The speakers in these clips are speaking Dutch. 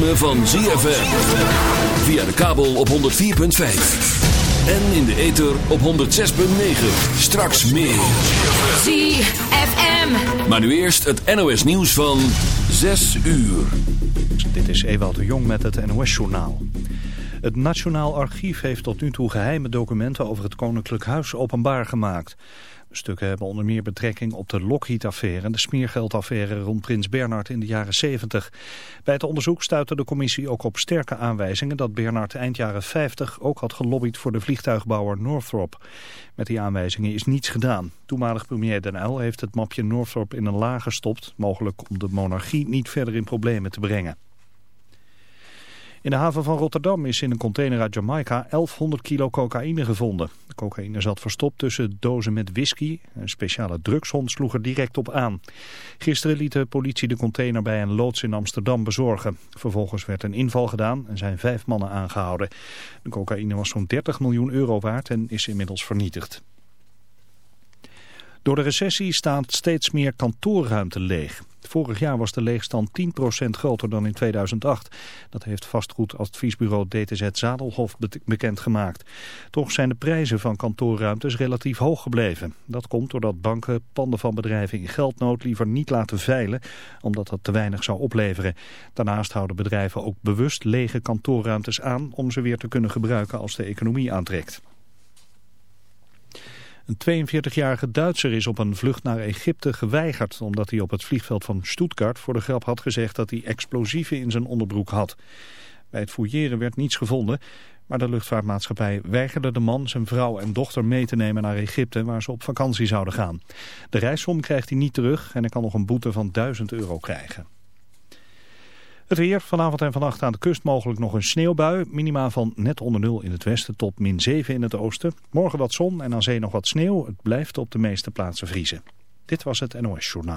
ritme van ZFM. Via de kabel op 104.5. En in de ether op 106.9. Straks meer. ZFM. Maar nu eerst het NOS nieuws van 6 uur. Dit is Ewout de Jong met het NOS-journaal. Het Nationaal Archief heeft tot nu toe geheime documenten over het Koninklijk Huis openbaar gemaakt. Stukken hebben onder meer betrekking op de Lockheed-affaire en de smeergeldaffaire rond Prins Bernhard in de jaren 70. Bij het onderzoek stuitte de commissie ook op sterke aanwijzingen dat Bernhard eind jaren 50 ook had gelobbyd voor de vliegtuigbouwer Northrop. Met die aanwijzingen is niets gedaan. Toenmalig premier Den Uyl heeft het mapje Northrop in een laag gestopt, mogelijk om de monarchie niet verder in problemen te brengen. In de haven van Rotterdam is in een container uit Jamaica 1100 kilo cocaïne gevonden. De cocaïne zat verstopt tussen dozen met whisky. Een speciale drugshond sloeg er direct op aan. Gisteren liet de politie de container bij een loods in Amsterdam bezorgen. Vervolgens werd een inval gedaan en zijn vijf mannen aangehouden. De cocaïne was zo'n 30 miljoen euro waard en is inmiddels vernietigd. Door de recessie staat steeds meer kantoorruimte leeg. Vorig jaar was de leegstand 10% groter dan in 2008. Dat heeft vastgoedadviesbureau DTZ Zadelhof bekendgemaakt. Toch zijn de prijzen van kantoorruimtes relatief hoog gebleven. Dat komt doordat banken panden van bedrijven in geldnood liever niet laten veilen, omdat dat te weinig zou opleveren. Daarnaast houden bedrijven ook bewust lege kantoorruimtes aan om ze weer te kunnen gebruiken als de economie aantrekt. Een 42-jarige Duitser is op een vlucht naar Egypte geweigerd... omdat hij op het vliegveld van Stuttgart voor de grap had gezegd... dat hij explosieven in zijn onderbroek had. Bij het fouilleren werd niets gevonden... maar de luchtvaartmaatschappij weigerde de man, zijn vrouw en dochter mee te nemen naar Egypte... waar ze op vakantie zouden gaan. De reissom krijgt hij niet terug en hij kan nog een boete van 1000 euro krijgen. Het weer, vanavond en vannacht aan de kust mogelijk nog een sneeuwbui. Minima van net onder nul in het westen tot min 7 in het oosten. Morgen wat zon en aan zee nog wat sneeuw. Het blijft op de meeste plaatsen vriezen. Dit was het NOS Journaal.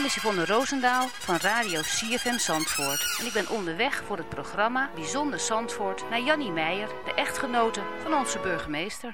Naam is Yvonne Roosendaal van Radio CFM Zandvoort. En ik ben onderweg voor het programma Bijzonder Zandvoort naar Jannie Meijer, de echtgenote van onze burgemeester.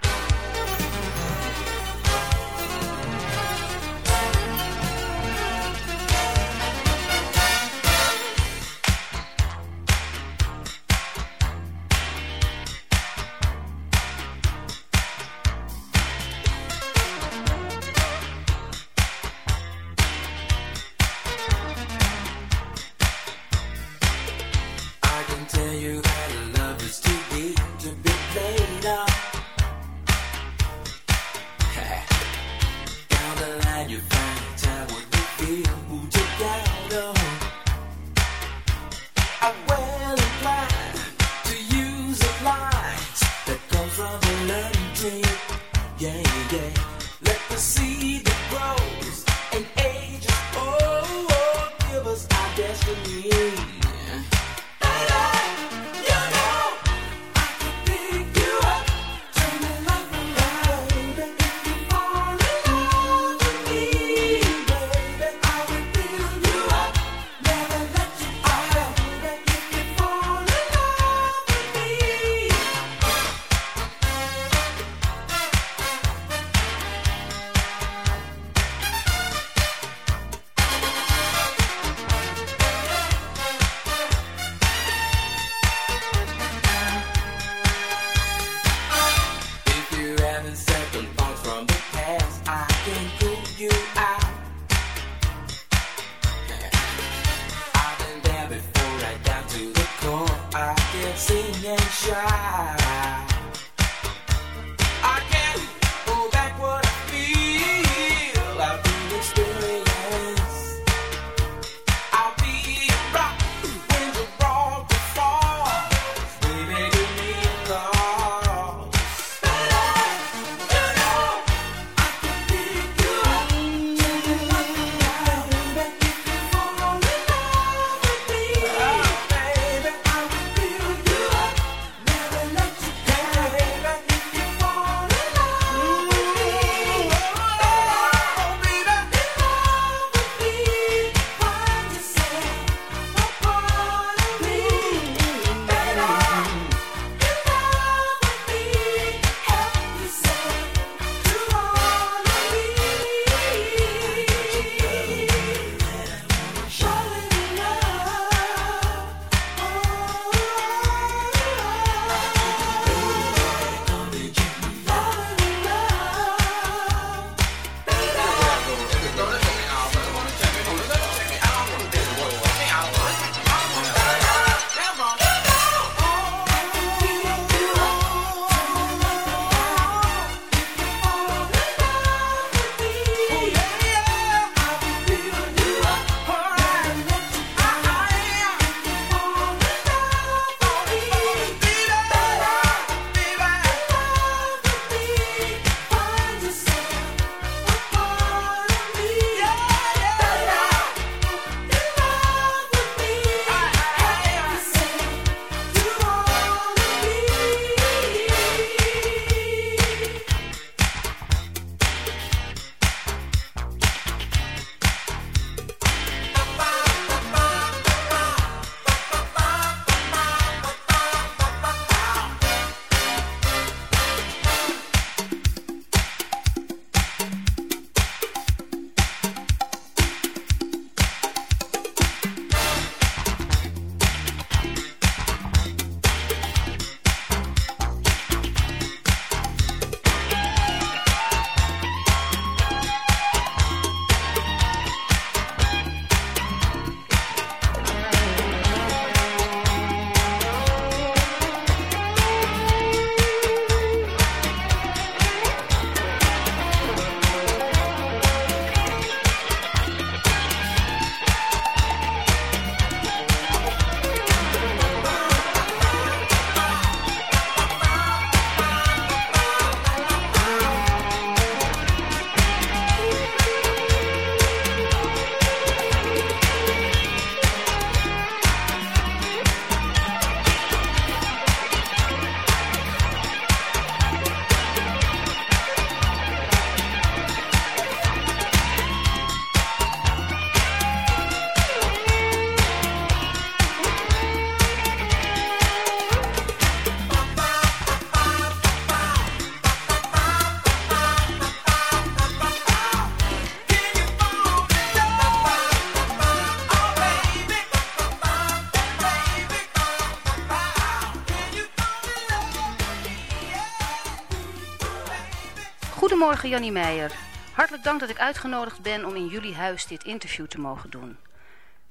Goedemorgen Jannie Meijer. Hartelijk dank dat ik uitgenodigd ben om in jullie huis dit interview te mogen doen.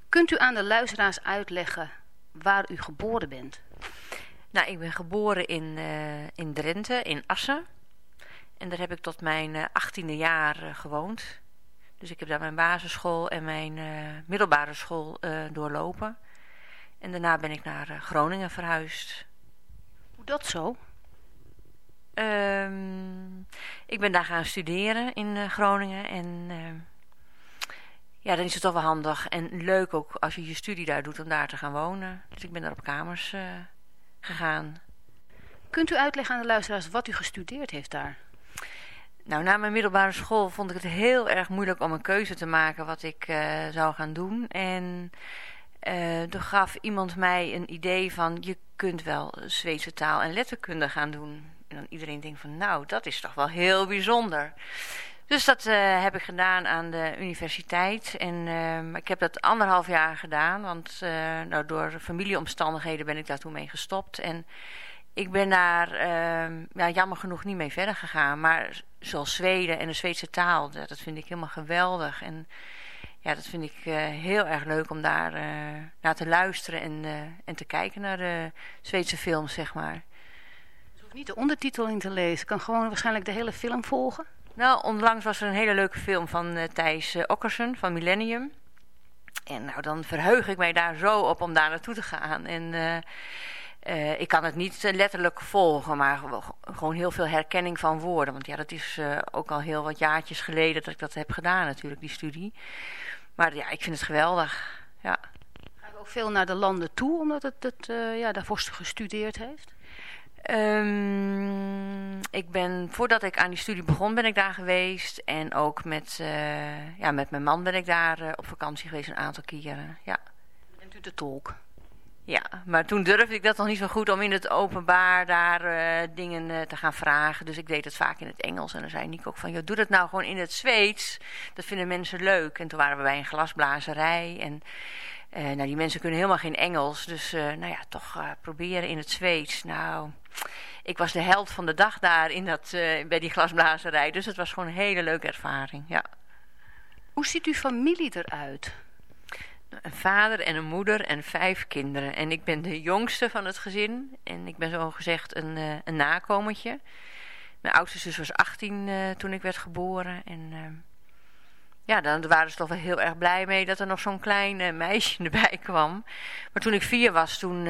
Kunt u aan de luisteraars uitleggen waar u geboren bent? Nou, ik ben geboren in, eh, in Drenthe, in Assen. En daar heb ik tot mijn eh, achttiende jaar eh, gewoond. Dus ik heb daar mijn basisschool en mijn middelbare school doorlopen. En daarna ben ik naar Groningen verhuisd. Hoe dat zo? Ehm, ik ben daar gaan studeren in eh, Groningen. En ehm, ja, dan is het toch wel handig en leuk ook als je je studie daar doet om daar te gaan wonen. Dus ik ben daar op kamers eh, gegaan. Kunt u uitleggen aan de luisteraars wat u gestudeerd heeft daar? Nou, na mijn middelbare school vond ik het heel erg moeilijk om een keuze te maken wat ik eh, zou gaan doen. En toen gaf iemand mij een idee van, je kunt wel Zweedse taal en letterkunde gaan doen. En dan iedereen denkt van, nou, dat is toch wel heel bijzonder. Dus dat eh, heb ik gedaan aan de universiteit. En eh, ik heb dat anderhalf jaar gedaan, want eh, nou, door familieomstandigheden ben ik daar toen mee gestopt. En ik ben daar ehm, ja, jammer genoeg niet mee verder gegaan. Maar zoals Zweden en de Zweedse taal, dat vind ik helemaal geweldig. En ja, dat vind ik heel erg leuk om daar naar te luisteren en, en te kijken naar de Zweedse films, zeg maar. Niet de ondertiteling te lezen. Kan gewoon waarschijnlijk de hele film volgen. Nou, onlangs was er een hele leuke film van Thijs Okkersen van Millennium. En nou, dan verheug ik mij daar zo op om daar naartoe te gaan. En uh, ik kan het niet letterlijk volgen, maar gewoon heel veel herkenning van woorden. Want ja, dat is uh, ook al heel wat jaartjes geleden dat ik dat heb gedaan natuurlijk, die studie. Maar ja, ik vind het geweldig, ja. Ga je ook veel naar de landen toe, omdat het, het ja, daarvoor gestudeerd heeft? Um, ik ben, voordat ik aan die studie begon, ben ik daar geweest. En ook met, ja, met mijn man ben ik daar op vakantie geweest een aantal keren, ja. Bent u de tolk? Ja, maar toen durfde ik dat nog niet zo goed om in het openbaar daar uh, dingen te gaan vragen. Dus ik deed het vaak in het Engels. En dan zei Nico ook van, joh, doe dat nou gewoon in het Zweeds. Dat vinden mensen leuk. En toen waren we bij een glasblazerij. En uh, nou, die mensen kunnen helemaal geen Engels. Dus nou ja, toch proberen in het Zweeds. Nou, ik was de held van de dag daar in dat, bij die glasblazerij. Dus het was gewoon een hele leuke ervaring, ja. Hoe ziet uw familie eruit? een vader en een moeder en vijf kinderen. En ik ben de jongste van het gezin. En ik ben zo gezegd een, een nakomertje. Mijn oudste zus was 18 uh, toen ik werd geboren. En uh, ja, dan waren ze toch wel heel erg blij mee dat er nog zo'n klein meisje erbij kwam. Maar toen ik vier was, toen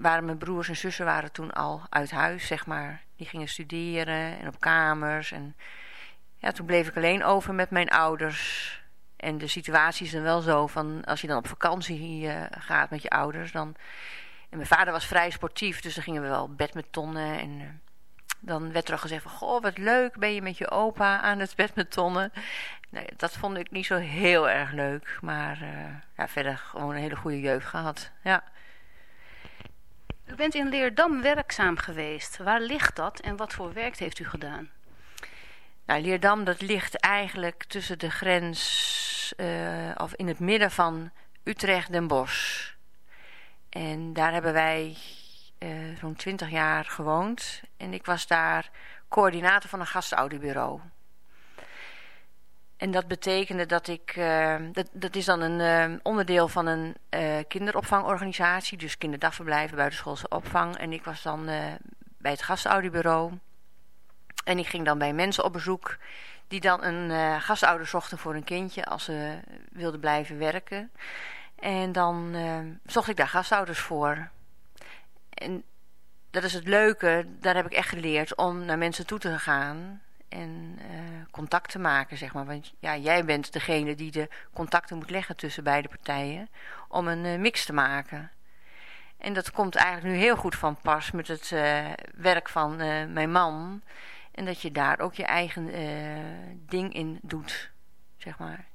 waren mijn broers en zussen waren toen al uit huis, zeg maar. Die gingen studeren en op kamers. En ja, toen bleef ik alleen over met mijn ouders. En de situatie is dan wel zo van als je dan op vakantie uh, gaat met je ouders. Dan... En mijn vader was vrij sportief, dus dan gingen we wel badmintonnen. En dan werd er al gezegd van, goh wat leuk ben je met je opa aan het badmintonnen. Nee, dat vond ik niet zo heel erg leuk. Maar uh, ja, verder gewoon een hele goede jeugd gehad. Ja. U bent in Leerdam werkzaam geweest. Waar ligt dat en wat voor werk heeft u gedaan? Nou, Leerdam dat ligt eigenlijk tussen de grens, uh, of in het midden van Utrecht Den Bosch. En daar hebben wij uh, zo'n twintig jaar gewoond. En ik was daar coördinator van een gastouderbureau. En dat betekende dat ik, uh, dat, dat is dan een uh, onderdeel van een kinderopvangorganisatie, dus kinderdagverblijven, buitenschoolse opvang. En ik was dan bij het gastouderbureau. En ik ging dan bij mensen op bezoek die dan een gastouder zochten voor een kindje als ze wilden blijven werken. En dan zocht ik daar gastouders voor. En dat is het leuke, daar heb ik echt geleerd om naar mensen toe te gaan en uh, contact te maken, zeg maar. Want ja, jij bent degene die de contacten moet leggen tussen beide partijen om een mix te maken. En dat komt eigenlijk nu heel goed van pas met het werk van mijn man... En dat je daar ook je eigen ding in doet, zeg maar.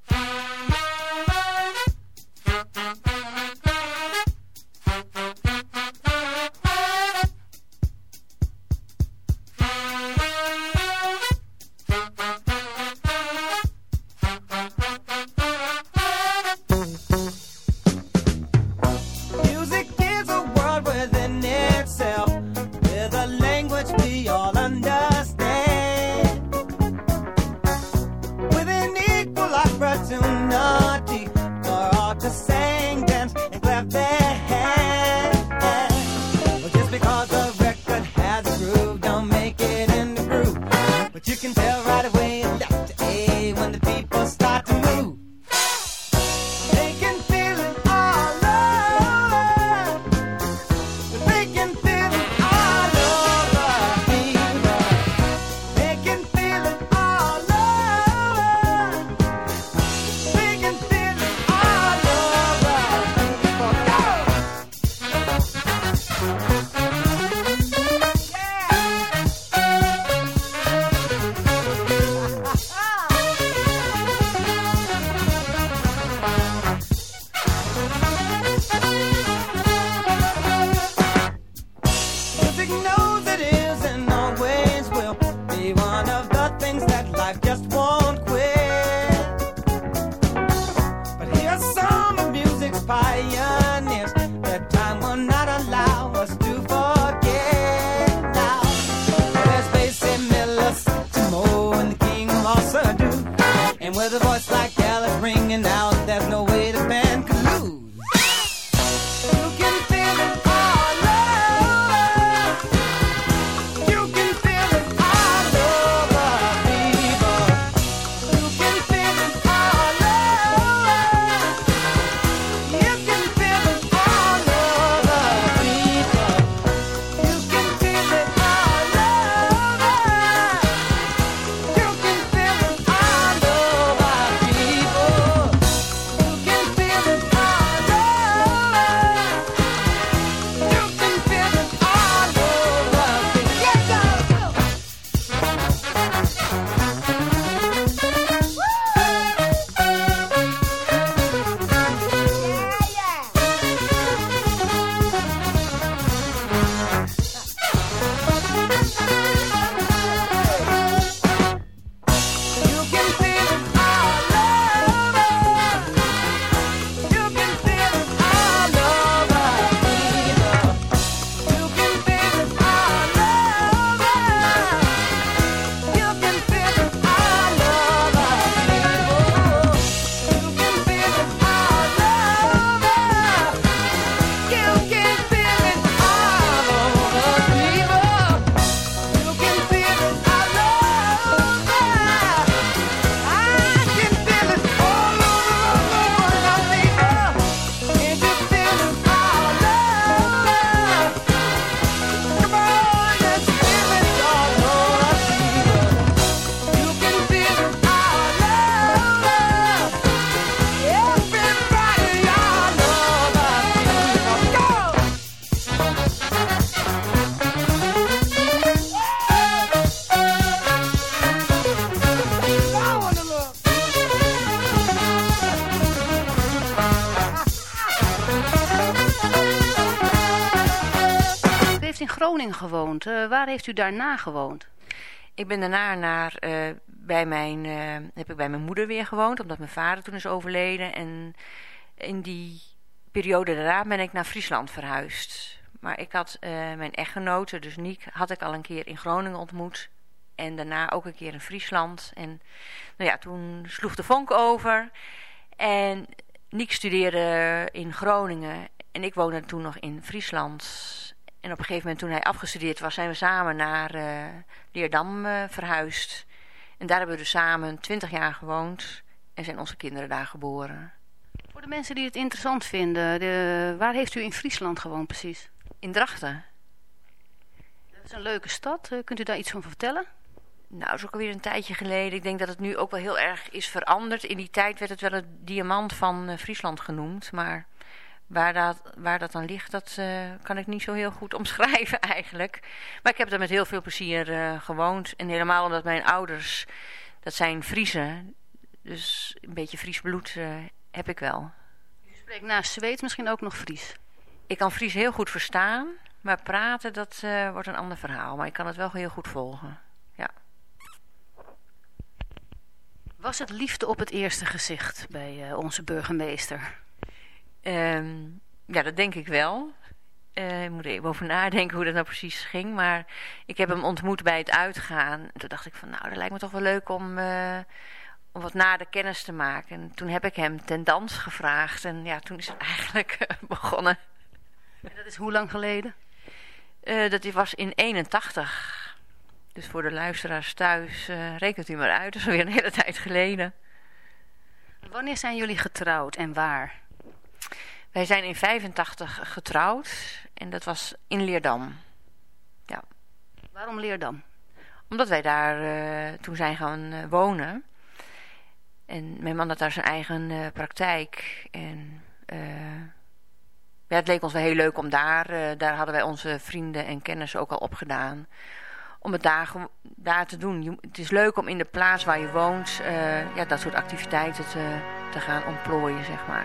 Uh, waar heeft u daarna gewoond? Ik ben daarna naar, uh, bij mijn, uh, heb ik bij mijn moeder weer gewoond, omdat mijn vader toen is overleden. En in die periode daarna ben ik naar Friesland verhuisd. Maar ik had mijn echtgenote, dus Niek, had ik al een keer in Groningen ontmoet. En daarna ook een keer in Friesland. En nou ja, toen sloeg de vonk over. En Niek studeerde in Groningen. En ik woonde toen nog in Friesland. En op een gegeven moment toen hij afgestudeerd was, zijn we samen naar uh, Leerdam uh, verhuisd. En daar hebben we dus samen twintig jaar gewoond en zijn onze kinderen daar geboren. Voor de mensen die het interessant vinden, de, waar heeft u in Friesland gewoond precies? In Drachten. Dat is een leuke stad, uh, kunt u daar iets van vertellen? Nou, dat is ook alweer een tijdje geleden. Ik denk dat het nu ook wel heel erg is veranderd. In die tijd werd het wel het diamant van Friesland genoemd, maar... Waar dat, waar dat dan ligt, dat uh, kan ik niet zo heel goed omschrijven eigenlijk. Maar ik heb er met heel veel plezier uh, gewoond. En helemaal omdat mijn ouders, dat zijn Friesen. Dus een beetje Fries bloed uh, heb ik wel. U spreekt naast Zweeds misschien ook nog Fries? Ik kan Fries heel goed verstaan. Maar praten, dat wordt een ander verhaal. Maar ik kan het wel heel goed volgen. Ja. Was het liefde op het eerste gezicht bij onze burgemeester? Um, ja, dat denk ik wel. Uh, ik moet er even over nadenken hoe dat nou precies ging. Maar ik heb hem ontmoet bij het uitgaan. En toen dacht ik van, nou, dat lijkt me toch wel leuk om, uh, om wat nader kennis te maken. En toen heb ik hem ten dans gevraagd. En ja, toen is het eigenlijk begonnen. En dat is hoe lang geleden? Dat was in 81. Dus voor de luisteraars thuis, rekent u maar uit. Dat is alweer een hele tijd geleden. Wanneer zijn jullie getrouwd en waar? Wij zijn in 85 getrouwd en dat was in Leerdam. Ja. Waarom Leerdam? Omdat wij daar uh, toen zijn gaan uh, wonen. En mijn man had daar zijn eigen uh, praktijk. En ja, het leek ons wel heel leuk om daar, daar hadden wij onze vrienden en kennissen ook al opgedaan. Om het daar, daar te doen. Het is leuk om in de plaats waar je woont, ja, dat soort activiteiten te, te gaan ontplooien, zeg maar.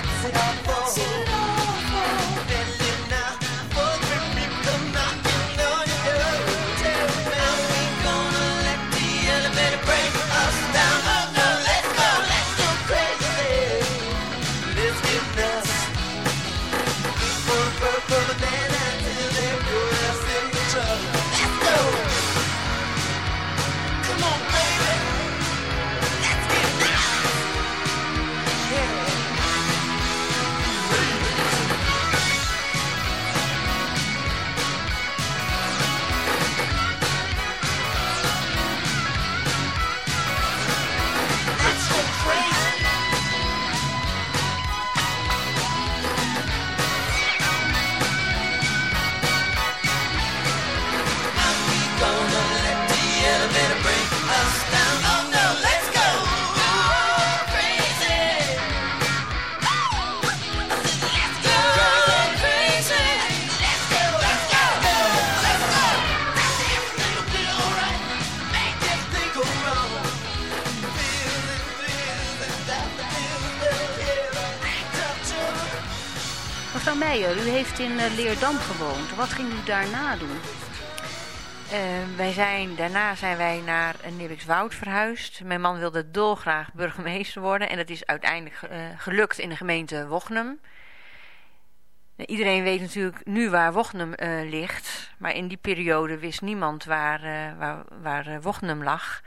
What's it all for? Leerdam gewoond. Wat ging u daarna doen? Eh, wij zijn, daarna zijn wij naar uh, Nibbikswoud verhuisd. Mijn man wilde dolgraag burgemeester worden. En dat is uiteindelijk eh, gelukt in de gemeente Wochnum. Nou, Iedereen weet natuurlijk nu waar Wochnum eh, ligt. Maar in die periode wist niemand waar, eh, waar, waar eh, lag.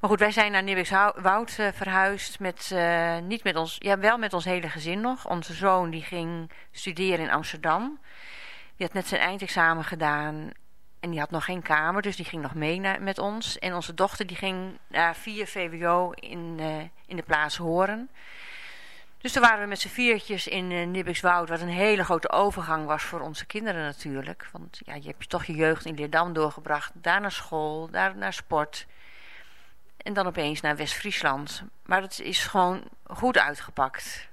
Maar goed, wij zijn naar Nibbikswoud eh, verhuisd. Met, eh, niet met ons, ja, wel met ons hele gezin nog. Onze zoon die ging studeren in Amsterdam. Die had net zijn eindexamen gedaan. En die had nog geen kamer, dus die ging nog mee naar, met ons. En onze dochter die ging naar 4 VWO in, eh, in de plaats Horen. Dus toen waren we met z'n viertjes in uh, Nibbikswoud, wat een hele grote overgang was voor onze kinderen natuurlijk. Want ja, je hebt toch je jeugd in Leerdam doorgebracht, daar naar school, daar naar sport. En dan opeens naar West-Friesland. Maar het is gewoon goed uitgepakt.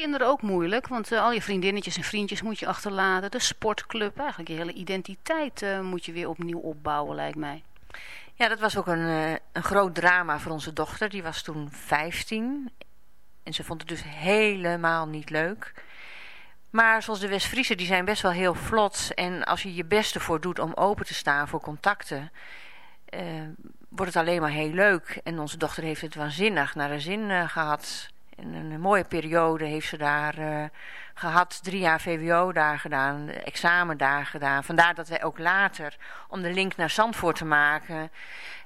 Kinderen ook moeilijk, want eh, al je vriendinnetjes en vriendjes moet je achterlaten. De sportclub, eigenlijk je hele identiteit eh, moet je weer opnieuw opbouwen, lijkt mij. Ja, dat was ook een, eh, een groot drama voor onze dochter. Die was toen 15. En ze vond het dus helemaal niet leuk. Maar zoals de West-Friesen, die zijn best wel heel vlot. En als je je best ervoor doet om open te staan voor contacten... wordt het alleen maar heel leuk. En onze dochter heeft het waanzinnig naar de zin eh, gehad. En een mooie periode heeft ze daar eh, gehad. Drie jaar VWO daar gedaan, examen daar gedaan. Vandaar dat wij ook later, om de link naar Zandvoort te maken...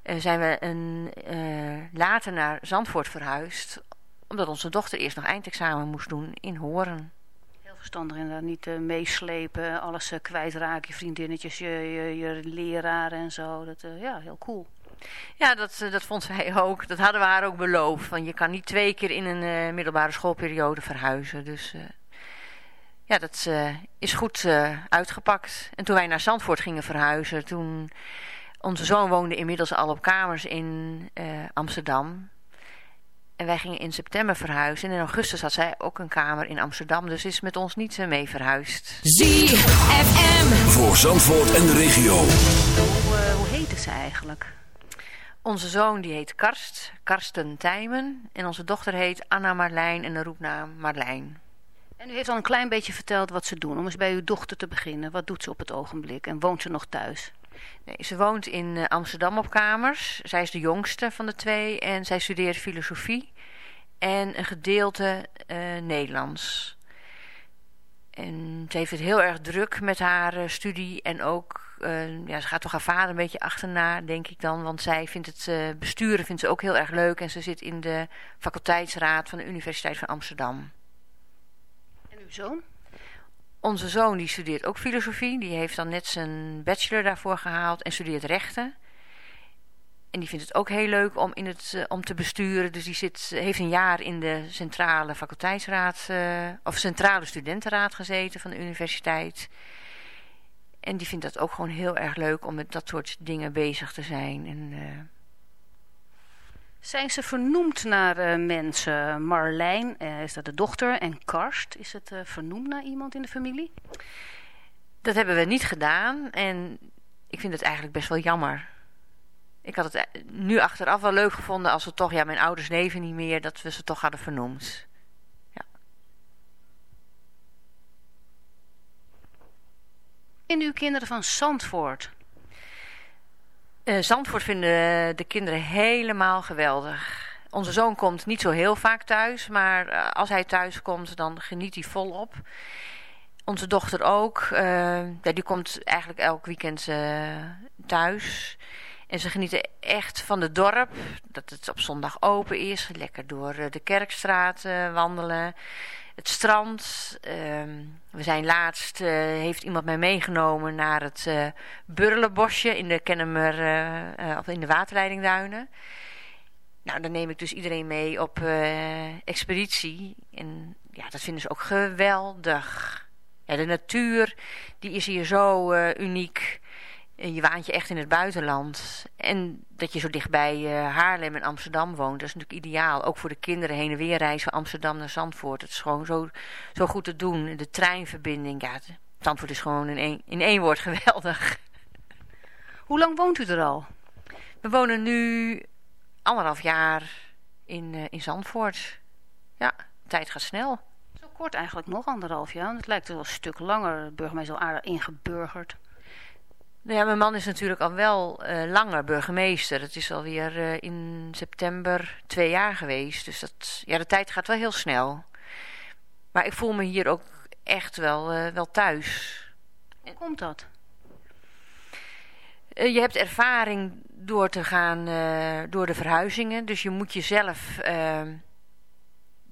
eh, zijn we een, eh, later naar Zandvoort verhuisd. Omdat onze dochter eerst nog eindexamen moest doen in Horen. Heel verstandig inderdaad, niet meeslepen, alles kwijtraken, je vriendinnetjes, je, je, je leraren en zo. Dat, ja, heel cool. Ja, dat, eh, dat vond zij ook. Dat hadden we haar ook beloofd. Van je kan niet twee keer in een eh, middelbare schoolperiode verhuizen. Dus eh, ja, dat eh, is goed eh, uitgepakt. En toen wij naar Zandvoort gingen verhuizen, toen... Onze zoon woonde inmiddels al op kamers in eh, Amsterdam. En wij gingen in september verhuizen. En in augustus had zij ook een kamer in Amsterdam. Dus is met ons niet mee verhuisd. ZFM. Voor Zandvoort en de regio. Hoe, uh, hoe heette ze eigenlijk? Onze zoon die heet Karst, Karsten Tijmen. En onze dochter heet Anna Marlijn en de roepnaam Marlijn. En u heeft al een klein beetje verteld wat ze doen. Om eens bij uw dochter te beginnen. Wat doet ze op het ogenblik? En woont ze nog thuis? Nee, ze woont in uh, Amsterdam op kamers. Zij is de jongste van de twee. En zij studeert filosofie. En een gedeelte uh, Nederlands. En ze heeft het heel erg druk met haar uh, studie. En ook, ja, ze gaat toch haar vader een beetje achterna, denk ik dan. Want zij vindt het besturen vindt ze ook heel erg leuk. En ze zit in de faculteitsraad van de Universiteit van Amsterdam. En uw zoon? Onze zoon die studeert ook filosofie. Die heeft dan net zijn bachelor daarvoor gehaald en studeert rechten. En die vindt het ook heel leuk om, in het, uh, om te besturen. Dus die zit, heeft een jaar in de centrale faculteitsraad, of centrale studentenraad gezeten van de universiteit. En die vindt dat ook gewoon heel erg leuk om met dat soort dingen bezig te zijn. En, uh... Zijn ze vernoemd naar uh, mensen? Marlijn, uh, is dat de dochter? En Karst, is het vernoemd naar iemand in de familie? Dat hebben we niet gedaan. En ik vind het eigenlijk best wel jammer. Ik had het nu achteraf wel leuk gevonden als we toch... Ja, mijn ouders leven niet meer, dat we ze toch hadden vernoemd. En uw kinderen van Zandvoort... Uh, Zandvoort vinden de kinderen helemaal geweldig. Onze zoon komt niet zo heel vaak thuis, maar uh, als hij thuis komt, dan geniet hij volop. Onze dochter ook. Ja, die komt eigenlijk elk weekend thuis. En ze genieten echt van het dorp, dat het op zondag open is. Lekker door de kerkstraat wandelen. Het strand. Uh, we zijn laatst, uh, heeft iemand mij meegenomen naar het uh, in de Kennemer, uh, of in de waterleidingduinen. Nou, dan neem ik dus iedereen mee op expeditie. En ja, dat vinden ze ook geweldig. Ja, de natuur, die is hier zo uniek. Je waant je echt in het buitenland. En dat je zo dichtbij uh, Haarlem en Amsterdam woont, dat is natuurlijk ideaal. Ook voor de kinderen heen en weer reizen van Amsterdam naar Zandvoort. Het is gewoon zo, zo goed te doen. De treinverbinding, ja, Zandvoort is gewoon in één, in één woord geweldig. Hoe lang woont u er al? We wonen nu anderhalf jaar in, uh, in Zandvoort. Ja, de tijd gaat snel. Zo kort eigenlijk nog, anderhalf jaar. Het lijkt wel een stuk langer. De burgemeester al aardig ingeburgerd. Nou ja, mijn man is natuurlijk al wel uh, langer burgemeester. Het is alweer uh, in september twee jaar geweest. Dus dat, ja, de tijd gaat wel heel snel. Maar ik voel me hier ook echt wel, uh, wel thuis. Hoe komt dat? je hebt ervaring door te gaan door de verhuizingen. Dus je moet jezelf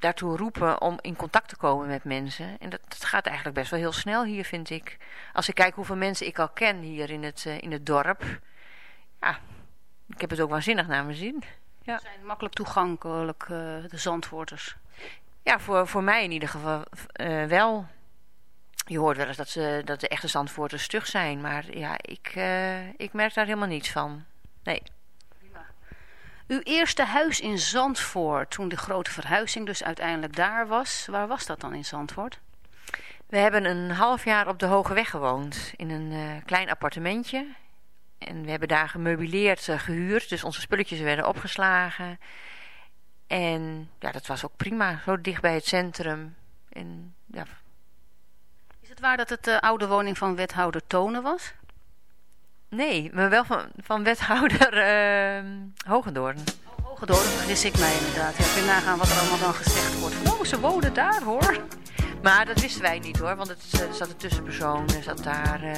daartoe roepen om in contact te komen met mensen. En dat, dat, gaat eigenlijk best wel heel snel hier, vind ik. Als ik kijk hoeveel mensen ik al ken hier in het, uh, in het dorp. Ja, ik heb het ook waanzinnig naar mijn zin. Ja. Ze zijn makkelijk toegankelijk, uh, de zandwoorders. Ja, voor, voor mij in ieder geval uh, wel. Je hoort wel eens dat, ze, dat de echte zandvoorters stug zijn. Maar ja, ik, ik merk daar helemaal niets van. Nee. Uw eerste huis in Zandvoort, toen de grote verhuizing dus uiteindelijk daar was. Waar was dat dan in Zandvoort? We hebben een half jaar op de Hoge Weg gewoond. In een uh, klein appartementje. En we hebben daar gemeubileerd uh, gehuurd. Dus onze spulletjes werden opgeslagen. En ja, dat was ook prima. Zo dicht bij het centrum. En, ja. Is het waar dat het de oude woning van wethouder Tonen was? Nee, maar wel van, van wethouder uh, Hogendoorn. Oh, Hogendoorn, vergis ik mij inderdaad. Ja, kun je nagaan wat er allemaal dan gezegd wordt. Oh, ze wonen daar hoor. Maar dat wisten wij niet hoor, want het, er zat een tussenpersoon, er zat daar, uh,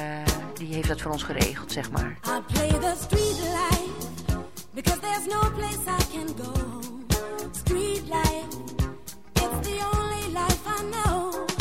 die heeft dat voor ons geregeld, zeg maar. I play the street life, because there's no place I can go. Street life, it's the only life I know.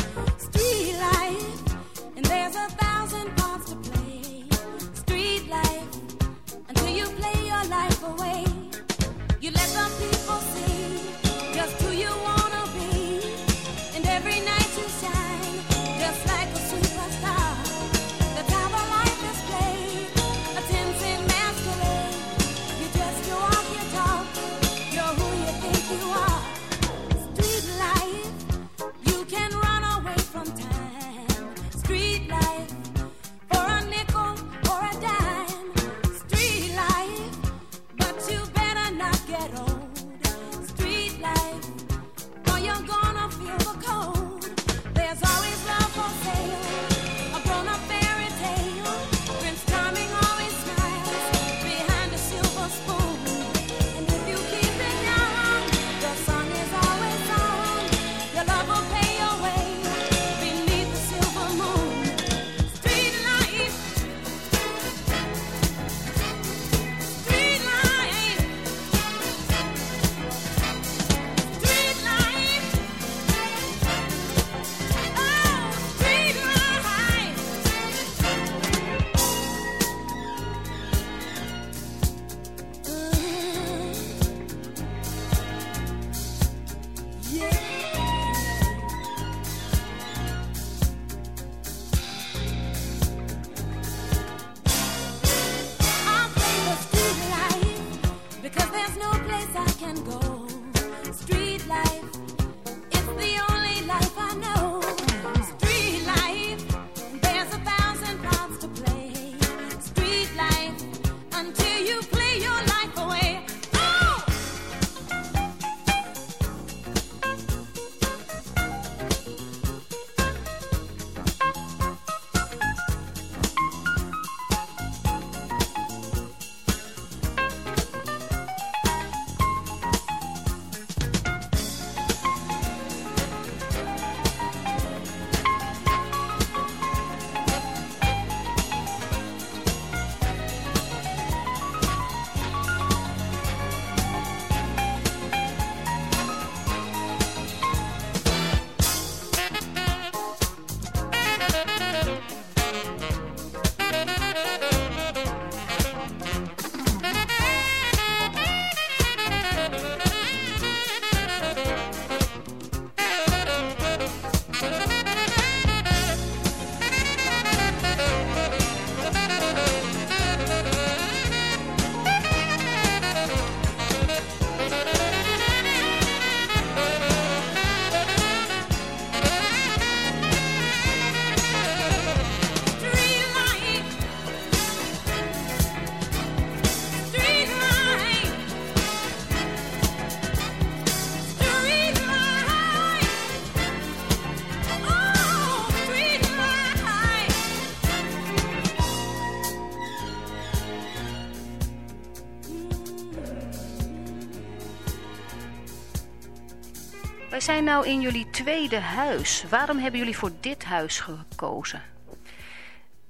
Zijn nou in jullie tweede huis. Waarom hebben jullie voor dit huis gekozen?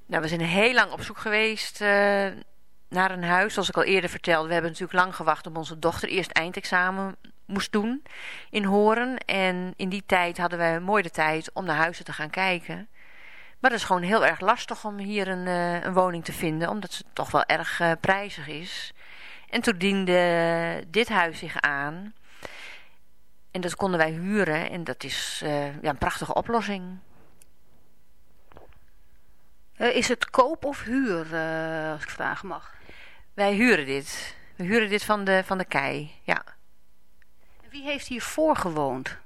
Nou, we zijn heel lang op zoek geweest uh, naar een huis. Zoals ik al eerder vertelde, we hebben natuurlijk lang gewacht op onze dochter eerst eindexamen moest doen in Horen. En in die tijd hadden we mooi de tijd om naar huizen te gaan kijken. Maar het is gewoon heel erg lastig om hier een, uh, een woning te vinden, omdat het toch wel erg uh, prijzig is. En toen diende dit huis zich aan. En dat konden wij huren en dat is uh, ja, een prachtige oplossing. Uh, is het koop of huur, uh, als ik vragen mag? Wij huren dit. We huren dit van de, van de kei, ja. En wie heeft hiervoor gewoond?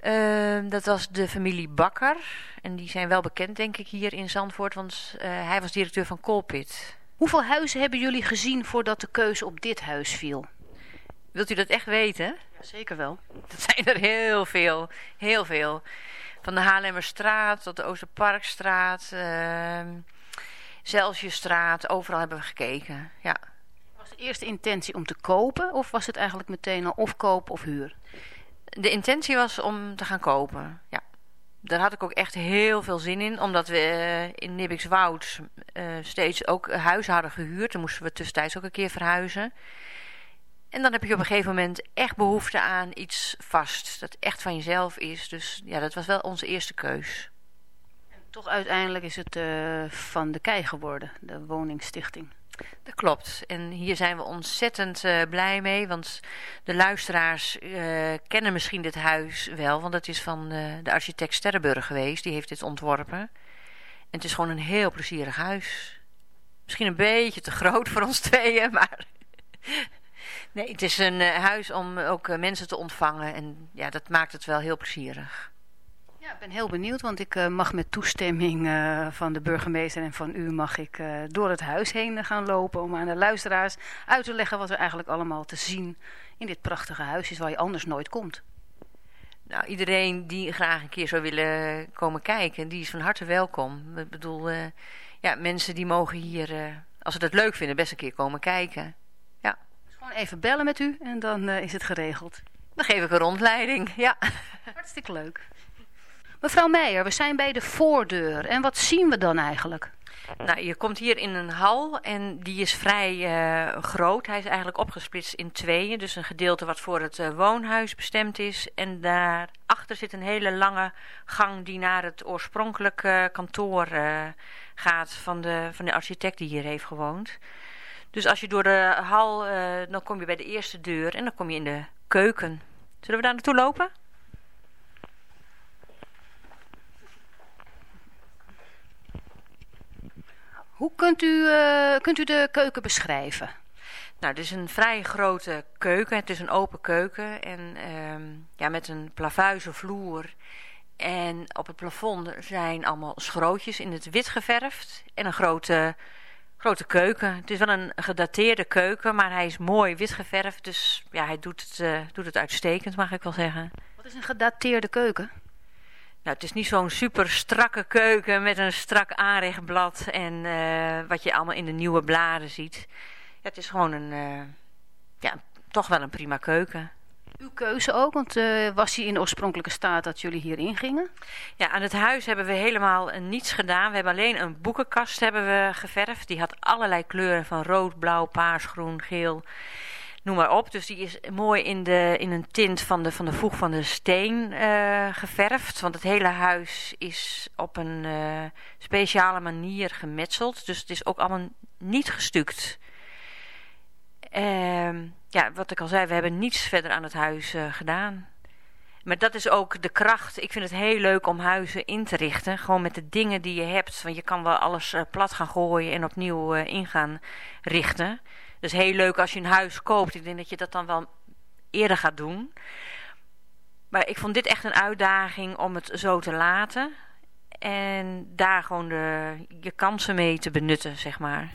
Ehm, dat was de familie Bakker. En die zijn wel bekend, denk ik, hier in Zandvoort. Want hij was directeur van Colpit. Hoeveel huizen hebben jullie gezien voordat de keuze op dit huis viel? Wilt u dat echt weten? Zeker wel. Dat zijn er heel veel. Heel veel. Van de Haarlemmerstraat tot de Oosterparkstraat. Uh. Overal hebben we gekeken. Ja. Was de eerste intentie om te kopen? Of was het eigenlijk meteen al of koop of huur? De intentie was om te gaan kopen. Ja. Daar had ik ook echt heel veel zin in. Omdat we uh, in Nibbikswoud uh, steeds ook huizen hadden gehuurd. Dan moesten we tussentijds ook een keer verhuizen. En dan heb je op een gegeven moment echt behoefte aan iets vast. Dat echt van jezelf is. Dus ja, dat was wel onze eerste keus. En toch uiteindelijk is het uh, van de Kei geworden, de woningstichting. Dat klopt. En hier zijn we ontzettend uh, blij mee. Want de luisteraars uh, kennen misschien dit huis wel. Want het is van de architect Sterrenburg geweest. Die heeft dit ontworpen. En het is gewoon een heel plezierig huis. Misschien een beetje te groot voor ons tweeën, maar... Nee, het is een uh, huis om ook uh, mensen te ontvangen. En ja, dat maakt het wel heel plezierig. Ja, ik ben heel benieuwd, want ik uh, mag met toestemming van de burgemeester en van u... mag ik door het huis heen gaan lopen om aan de luisteraars uit te leggen... wat er eigenlijk allemaal te zien in dit prachtige huis is waar je anders nooit komt. Nou, iedereen die graag een keer zou willen komen kijken, die is van harte welkom. Ik bedoel, ja, mensen die mogen hier, als ze dat leuk vinden, best een keer komen kijken. Gewoon even bellen met u en dan uh, is het geregeld. Dan geef ik een rondleiding, ja. Hartstikke leuk. Mevrouw Meijer, we zijn bij de voordeur. En wat zien we dan eigenlijk? Nou, je komt hier in een hal en die is vrij uh, groot. Hij is eigenlijk opgesplitst in tweeën. Dus een gedeelte wat voor het uh, woonhuis bestemd is. En daarachter zit een hele lange gang die naar het oorspronkelijke kantoor gaat van de, van de architect die hier heeft gewoond. Dus als je door de hal, uh, dan kom je bij de eerste deur en dan kom je in de keuken. Zullen we daar naartoe lopen? Hoe kunt u, uh, kunt u de keuken beschrijven? Nou, het is een vrij grote keuken. Het is een open keuken en uh, ja, met een plavuizen vloer. En op het plafond zijn allemaal schrootjes in het wit geverfd. En een grote grote keuken. Het is wel een gedateerde keuken, maar hij is mooi wit geverfd. Dus ja, hij doet het, uh, doet het uitstekend, mag ik wel zeggen. Wat is een gedateerde keuken? Nou, het is niet zo'n super strakke keuken met een strak aanrechtblad en uh, wat je allemaal in de nieuwe bladen ziet. Ja, het is gewoon een, uh, ja, toch wel een prima keuken. Uw keuze ook, want uh, was hij in de oorspronkelijke staat dat jullie hier ingingen? Ja, aan het huis hebben we helemaal niets gedaan. We hebben alleen een boekenkast hebben we geverfd. Die had allerlei kleuren van rood, blauw, paars, groen, geel, noem maar op. Dus die is mooi in, de, in een tint van de, van de voeg van de steen uh, geverfd. Want het hele huis is op een speciale manier gemetseld. Dus het is ook allemaal niet gestuukt. Uh, ja, wat ik al zei, we hebben niets verder aan het huis uh, gedaan. Maar dat is ook de kracht. Ik vind het heel leuk om huizen in te richten. Gewoon met de dingen die je hebt. Want je kan wel alles uh, plat gaan gooien en opnieuw uh, in gaan richten. Dus heel leuk als je een huis koopt. Ik denk dat je dat dan wel eerder gaat doen. Maar ik vond dit echt een uitdaging om het zo te laten. En daar gewoon de, je kansen mee te benutten, zeg maar.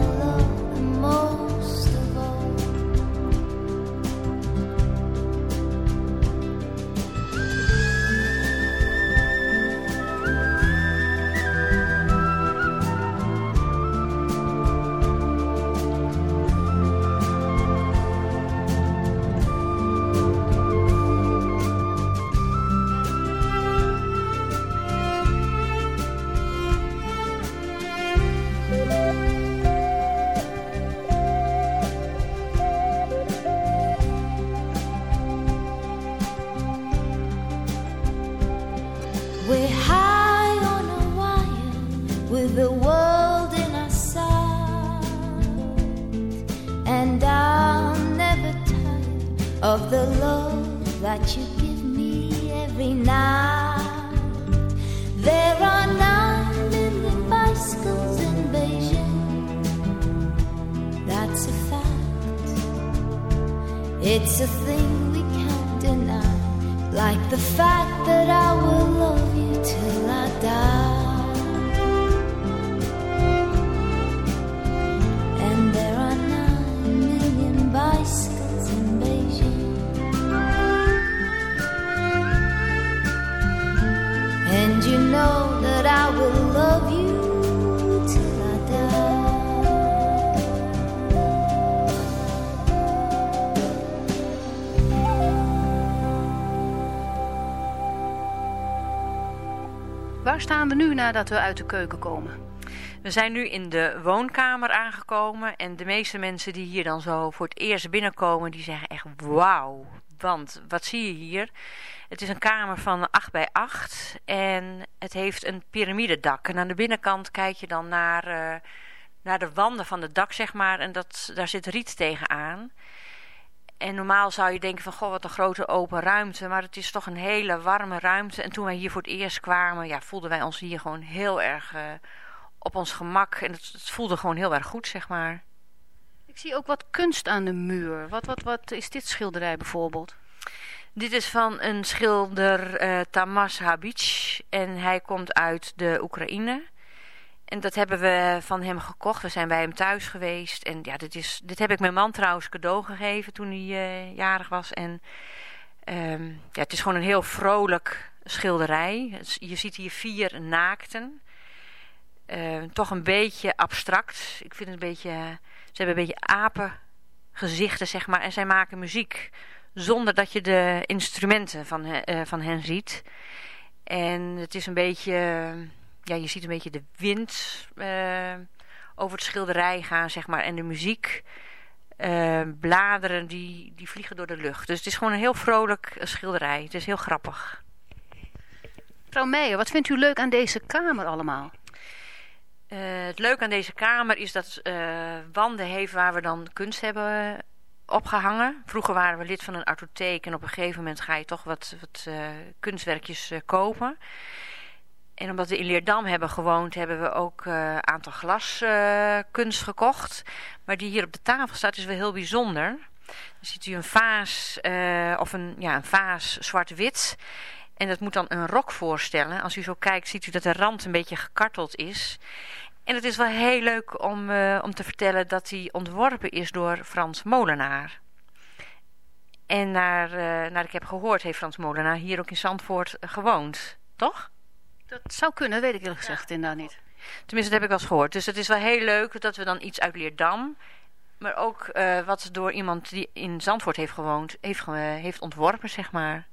Nu nadat we uit de keuken komen? We zijn nu in de woonkamer aangekomen en de meeste mensen die hier dan zo voor het eerst binnenkomen, die zeggen echt wauw. Want wat zie je hier? Het is een kamer van 8 bij 8 en het heeft een piramidedak. En aan de binnenkant kijk je dan naar, eh, naar de wanden van het dak, zeg maar, en dat, daar zit riet tegenaan. En normaal zou je denken van, goh, wat een grote open ruimte. Maar het is toch een hele warme ruimte. En toen wij hier voor het eerst kwamen, ja, voelden wij ons hier gewoon heel erg eh, op ons gemak. En het, het voelde gewoon heel erg goed, zeg maar. Ik zie ook wat kunst aan de muur. Wat, wat, wat is dit schilderij bijvoorbeeld? Dit is van een schilder eh Tamas Habic. En hij komt uit de Oekraïne. En dat hebben we van hem gekocht. We zijn bij hem thuis geweest. En ja, dit, is, dit heb ik mijn man trouwens cadeau gegeven toen hij eh, jarig was. En ehm, ja, het is gewoon een heel vrolijk schilderij. Je ziet hier vier naakten. Eh, toch een beetje abstract. Ik vind het een beetje... Ze hebben een beetje apengezichten, zeg maar. En zij maken muziek zonder dat je de instrumenten van, eh, van hen ziet. En het is een beetje... Ja, je ziet een beetje de wind eh, over het schilderij gaan, zeg maar. En de muziek. eh, bladeren die, die vliegen door de lucht. Dus het is gewoon een heel vrolijk eh, schilderij. Het is heel grappig. Mevrouw Meijer, wat vindt u leuk aan deze kamer allemaal? Het leuke aan deze kamer is dat het wanden heeft waar we dan kunst hebben eh, opgehangen. Vroeger waren we lid van een artotheek en op een gegeven moment ga je toch wat, wat kunstwerkjes kopen. En omdat we in Leerdam hebben gewoond, hebben we ook een aantal glaskunst gekocht. Maar die hier op de tafel staat is wel heel bijzonder. Dan ziet u een vaas, eh, of een, ja, een vaas zwart-wit. En dat moet dan een rok voorstellen. Als u zo kijkt, ziet u dat de rand een beetje gekarteld is. En het is wel heel leuk om, eh, om te vertellen dat die ontworpen is door Frans Molenaar. En naar, eh, naar ik heb gehoord, heeft Frans Molenaar hier ook in Zandvoort eh, gewoond. Toch? Dat zou kunnen, weet ik eerlijk gezegd inderdaad niet. Tenminste, dat heb ik wel eens gehoord. Dus het is wel heel leuk dat we dan iets uit Leerdam... maar ook eh, wat door iemand die in Zandvoort heeft gewoond... heeft, ontworpen, zeg maar.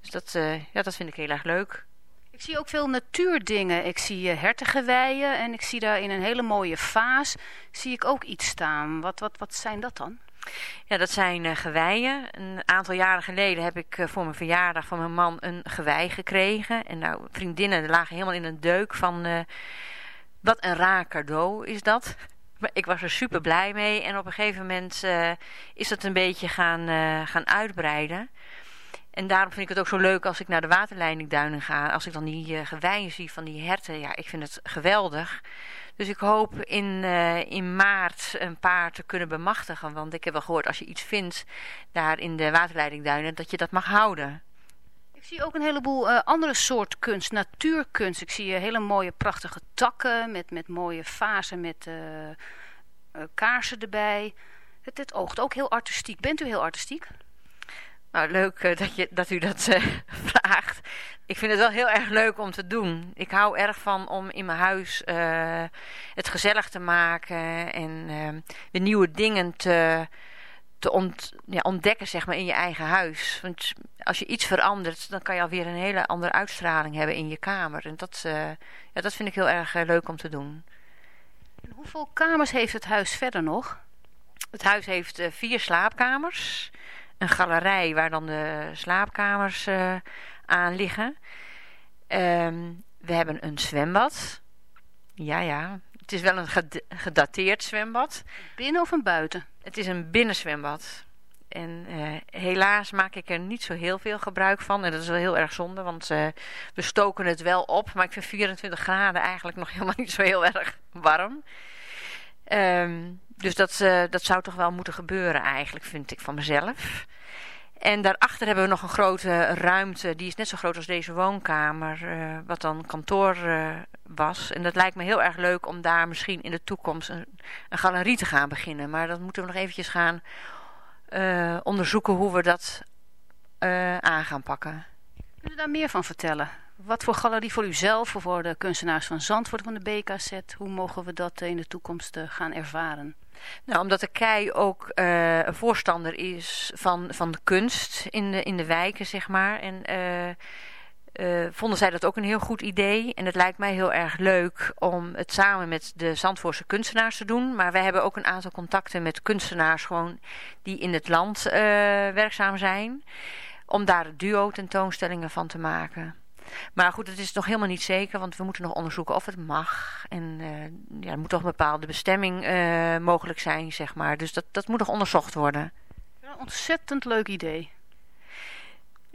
Dus dat, eh, ja, dat vind ik heel erg leuk. Ik zie ook veel natuurdingen. Ik zie uh, hertengeweien en ik zie daar in een hele mooie vaas zie ik ook iets staan. Wat, wat, wat zijn dat dan? Ja, dat zijn uh, geweien. Een aantal jaren geleden heb ik uh, voor mijn verjaardag van mijn man een gewei gekregen. En nou, vriendinnen lagen helemaal in een deuk van... Uh, wat een raar cadeau is dat. Maar ik was er super blij mee. En op een gegeven moment is dat een beetje gaan, gaan uitbreiden. En daarom vind ik het ook zo leuk als ik naar de waterleidingduinen ga. Als ik dan die uh, zie van die herten. Ja, ik vind het geweldig. Dus ik hoop in, uh, in maart een paar te kunnen bemachtigen. Want ik heb wel gehoord, als je iets vindt daar in de waterleidingduinen, dat je dat mag houden. Ik zie ook een heleboel uh, andere soort kunst, natuurkunst. Ik zie hele mooie prachtige takken met, met mooie vazen met kaarsen erbij. Het, het oogt ook heel artistiek. Bent u heel artistiek? Nou, leuk dat, je, dat u dat uh, vraagt. Ik vind het wel heel erg leuk om te doen. Ik hou erg van om in mijn huis uh, het gezellig te maken en de nieuwe dingen te, te ont, ja, ontdekken zeg maar, in je eigen huis. Want als je iets verandert, dan kan je alweer een hele andere uitstraling hebben in je kamer. En dat, ja, dat vind ik heel erg leuk om te doen. En hoeveel kamers heeft het huis verder nog? Het huis heeft vier slaapkamers een galerij waar dan de slaapkamers uh, aan liggen. Um, we hebben een zwembad. Ja, ja. Het is wel een gedateerd zwembad. Binnen of een buiten? Het is een binnenzwembad. En uh, helaas maak ik er niet zo heel veel gebruik van. En dat is wel heel erg zonde, want uh, we stoken het wel op. Maar ik vind 24 graden eigenlijk nog helemaal niet zo heel erg warm. Um, dus dat, uh, dat zou toch wel moeten gebeuren eigenlijk, vind ik van mezelf. En daarachter hebben we nog een grote ruimte, die is net zo groot als deze woonkamer, uh, wat dan kantoor uh, was. En dat lijkt me heel erg leuk om daar misschien in de toekomst een, een galerie te gaan beginnen. Maar dat moeten we nog eventjes gaan onderzoeken hoe we dat aan gaan pakken. Kun je daar meer van vertellen? Wat voor galerie voor uzelf of voor de kunstenaars van Zandvoort van de BKZ? Hoe mogen we dat in de toekomst gaan ervaren? Nou, omdat de KEI ook uh, een voorstander is van, van de kunst in de, in de wijken, zeg maar. En uh, vonden zij dat ook een heel goed idee. En het lijkt mij heel erg leuk om het samen met de Zandvoortse kunstenaars te doen. Maar wij hebben ook een aantal contacten met kunstenaars gewoon die in het land werkzaam zijn. Om daar duo tentoonstellingen van te maken. Maar goed, het is nog helemaal niet zeker, want we moeten nog onderzoeken of het mag. En uh, ja, er moet toch een bepaalde bestemming uh, mogelijk zijn, zeg maar. Dus dat, dat moet nog onderzocht worden. Ja, ontzettend leuk idee.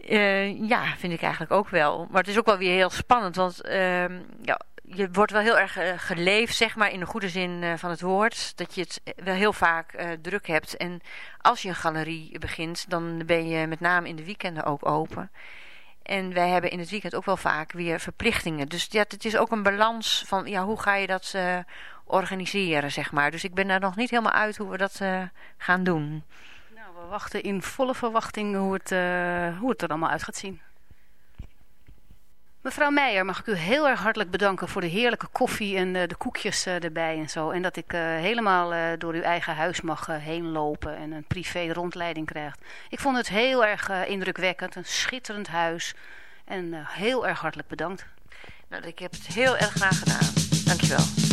Uh, ja, vind ik eigenlijk ook wel. Maar het is ook wel weer heel spannend, want ehm, ja, je wordt wel heel erg geleefd, zeg maar, in de goede zin van het woord. Dat je het wel heel vaak druk hebt. En als je een galerie begint, dan ben je met name in de weekenden ook open. En wij hebben in het weekend ook wel vaak weer verplichtingen. Dus ja, het is ook een balans van ja, hoe ga je dat uh, organiseren, zeg maar. Dus ik ben daar nog niet helemaal uit hoe we dat uh, gaan doen. Nou, we wachten in volle verwachting hoe het, uh, hoe het er allemaal uit gaat zien. Mevrouw Meijer, mag ik u heel erg hartelijk bedanken voor de heerlijke koffie en de, de koekjes uh, erbij en zo. En dat ik uh, helemaal door uw eigen huis mag heen lopen en een privé rondleiding krijg. Ik vond het heel erg indrukwekkend, een schitterend huis. En heel erg hartelijk bedankt. Nou, ik heb het heel erg graag gedaan. Dankjewel.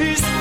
He's